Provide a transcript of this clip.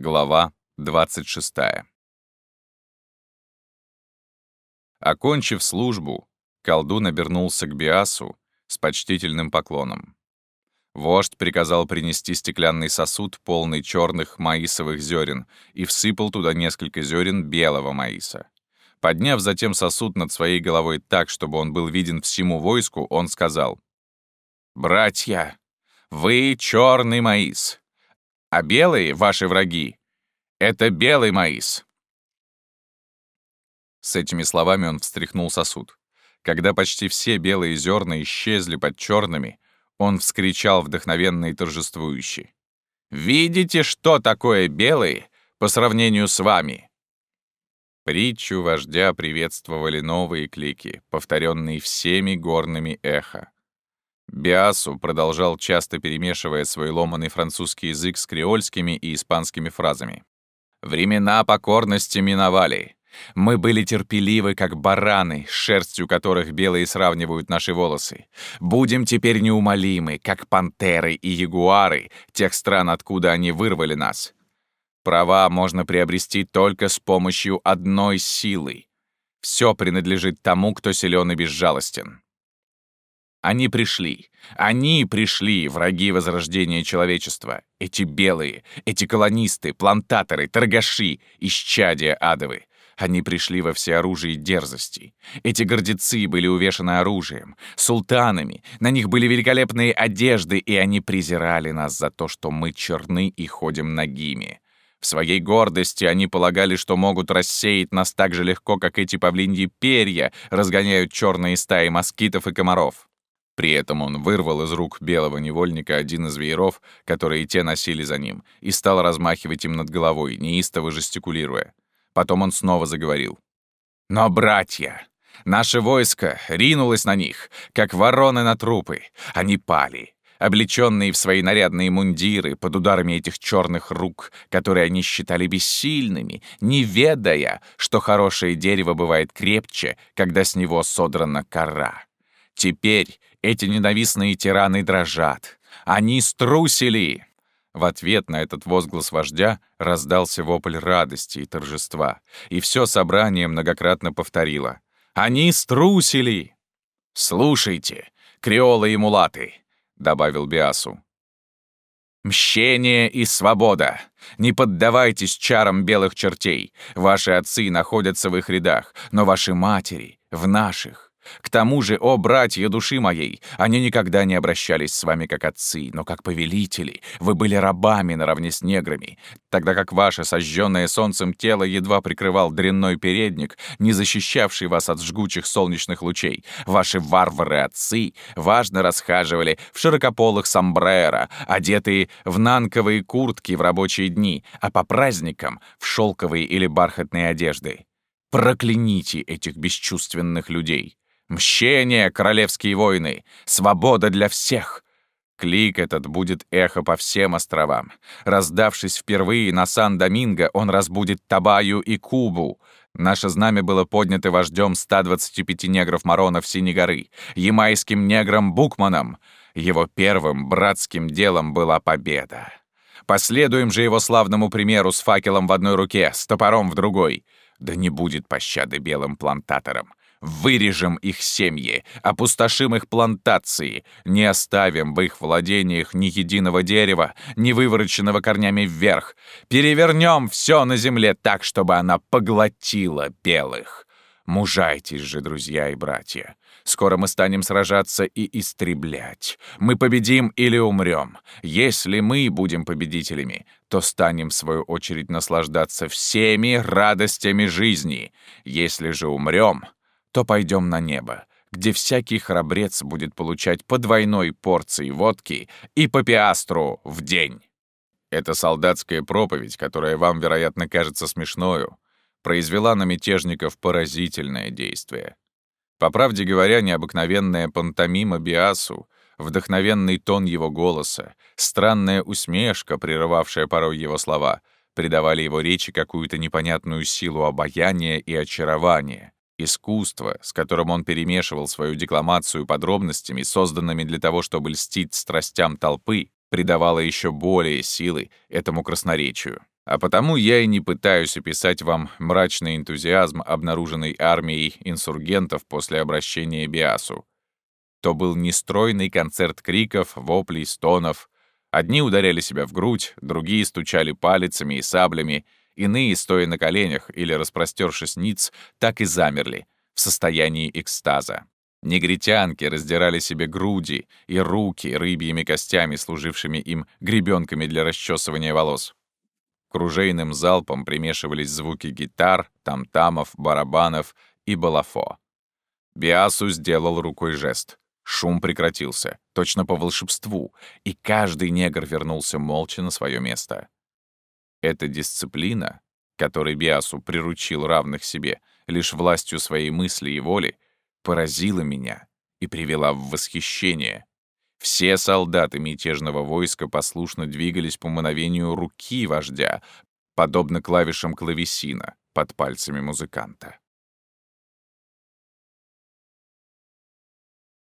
Глава 26. Окончив службу, колдун обернулся к Биасу с почтительным поклоном. Вождь приказал принести стеклянный сосуд, полный черных маисовых зерен, и всыпал туда несколько зерен белого маиса. Подняв затем сосуд над своей головой так, чтобы он был виден всему войску, он сказал, «Братья, вы черный маис, а белые — ваши враги. Это белый маис». С этими словами он встряхнул сосуд. Когда почти все белые зерна исчезли под черными, он вскричал вдохновенно и торжествующе. «Видите, что такое белые по сравнению с вами?» Притчу вождя приветствовали новые клики, повторенные всеми горными эхо. Биасу продолжал часто перемешивая свой ломаный французский язык с креольскими и испанскими фразами. «Времена покорности миновали. Мы были терпеливы, как бараны, с шерстью которых белые сравнивают наши волосы. Будем теперь неумолимы, как пантеры и ягуары тех стран, откуда они вырвали нас. Права можно приобрести только с помощью одной силы. Все принадлежит тому, кто силен и безжалостен. Они пришли. Они пришли, враги возрождения человечества. Эти белые, эти колонисты, плантаторы, торгаши, исчадия адовы. Они пришли во всеоружии дерзости. Эти гордецы были увешаны оружием, султанами, на них были великолепные одежды, и они презирали нас за то, что мы черны и ходим нагими. В своей гордости они полагали, что могут рассеять нас так же легко, как эти павлиньи перья разгоняют черные стаи москитов и комаров. При этом он вырвал из рук белого невольника один из вееров, которые те носили за ним, и стал размахивать им над головой, неистово жестикулируя. Потом он снова заговорил. «Но, братья, наше войско ринулось на них, как вороны на трупы. Они пали, облеченные в свои нарядные мундиры под ударами этих черных рук, которые они считали бессильными, не ведая, что хорошее дерево бывает крепче, когда с него содрана кора. Теперь эти ненавистные тираны дрожат. Они струсили! В ответ на этот возглас вождя раздался вопль радости и торжества, и все собрание многократно повторило. «Они струсили!» «Слушайте, креолы и мулаты, — добавил Биасу. «Мщение и свобода! Не поддавайтесь чарам белых чертей. Ваши отцы находятся в их рядах, но ваши матери — в наших. К тому же, о, братья души моей, они никогда не обращались с вами как отцы, но как повелители. Вы были рабами наравне с неграми, тогда как ваше сожженное солнцем тело едва прикрывал дрянной передник, не защищавший вас от жгучих солнечных лучей. Ваши варвары-отцы важно расхаживали в широкополых сомбреро, одетые в нанковые куртки в рабочие дни, а по праздникам — в шелковые или бархатные одежды. Прокляните этих бесчувственных людей. Мщение, королевские войны! Свобода для всех!» Клик этот будет эхо по всем островам. Раздавшись впервые на Сан-Доминго, он разбудит Табаю и Кубу. Наше знамя было поднято вождем 125 негров-маронов Синей горы, ямайским негром Букманом. Его первым братским делом была победа. Последуем же его славному примеру с факелом в одной руке, с топором в другой. Да не будет пощады белым плантаторам. Вырежем их семьи, опустошим их плантации, не оставим в их владениях ни единого дерева, ни вывороченного корнями вверх. Перевернем все на земле так, чтобы она поглотила белых. Мужайтесь же, друзья и братья. Скоро мы станем сражаться и истреблять. Мы победим или умрем. Если мы будем победителями, то станем, в свою очередь, наслаждаться всеми радостями жизни. Если же умрем, то пойдем на небо, где всякий храбрец будет получать по двойной порции водки и по пиастру в день. Эта солдатская проповедь, которая вам, вероятно, кажется смешною, произвела на мятежников поразительное действие. По правде говоря, необыкновенная пантомима Биасу, вдохновенный тон его голоса, странная усмешка, прерывавшая порой его слова, придавали его речи какую-то непонятную силу обаяния и очарования, Искусство, с которым он перемешивал свою декламацию подробностями, созданными для того, чтобы льстить страстям толпы, придавало еще более силы этому красноречию. А потому я и не пытаюсь описать вам мрачный энтузиазм обнаруженной армией инсургентов после обращения Биасу. То был нестройный концерт криков, воплей, стонов. Одни ударяли себя в грудь, другие стучали палицами и саблями, иные, стоя на коленях или распростершись ниц, так и замерли в состоянии экстаза. Негритянки раздирали себе груди и руки рыбьими костями, служившими им гребенками для расчесывания волос. Кружейным залпом примешивались звуки гитар, там-тамов, барабанов и балафо. Биасу сделал рукой жест. Шум прекратился, точно по волшебству, и каждый негр вернулся молча на свое место. Эта дисциплина, которой Биасу приручил равных себе лишь властью своей мысли и воли, поразила меня и привела в восхищение. Все солдаты мятежного войска послушно двигались по мановению руки вождя, подобно клавишам клавесина под пальцами музыканта.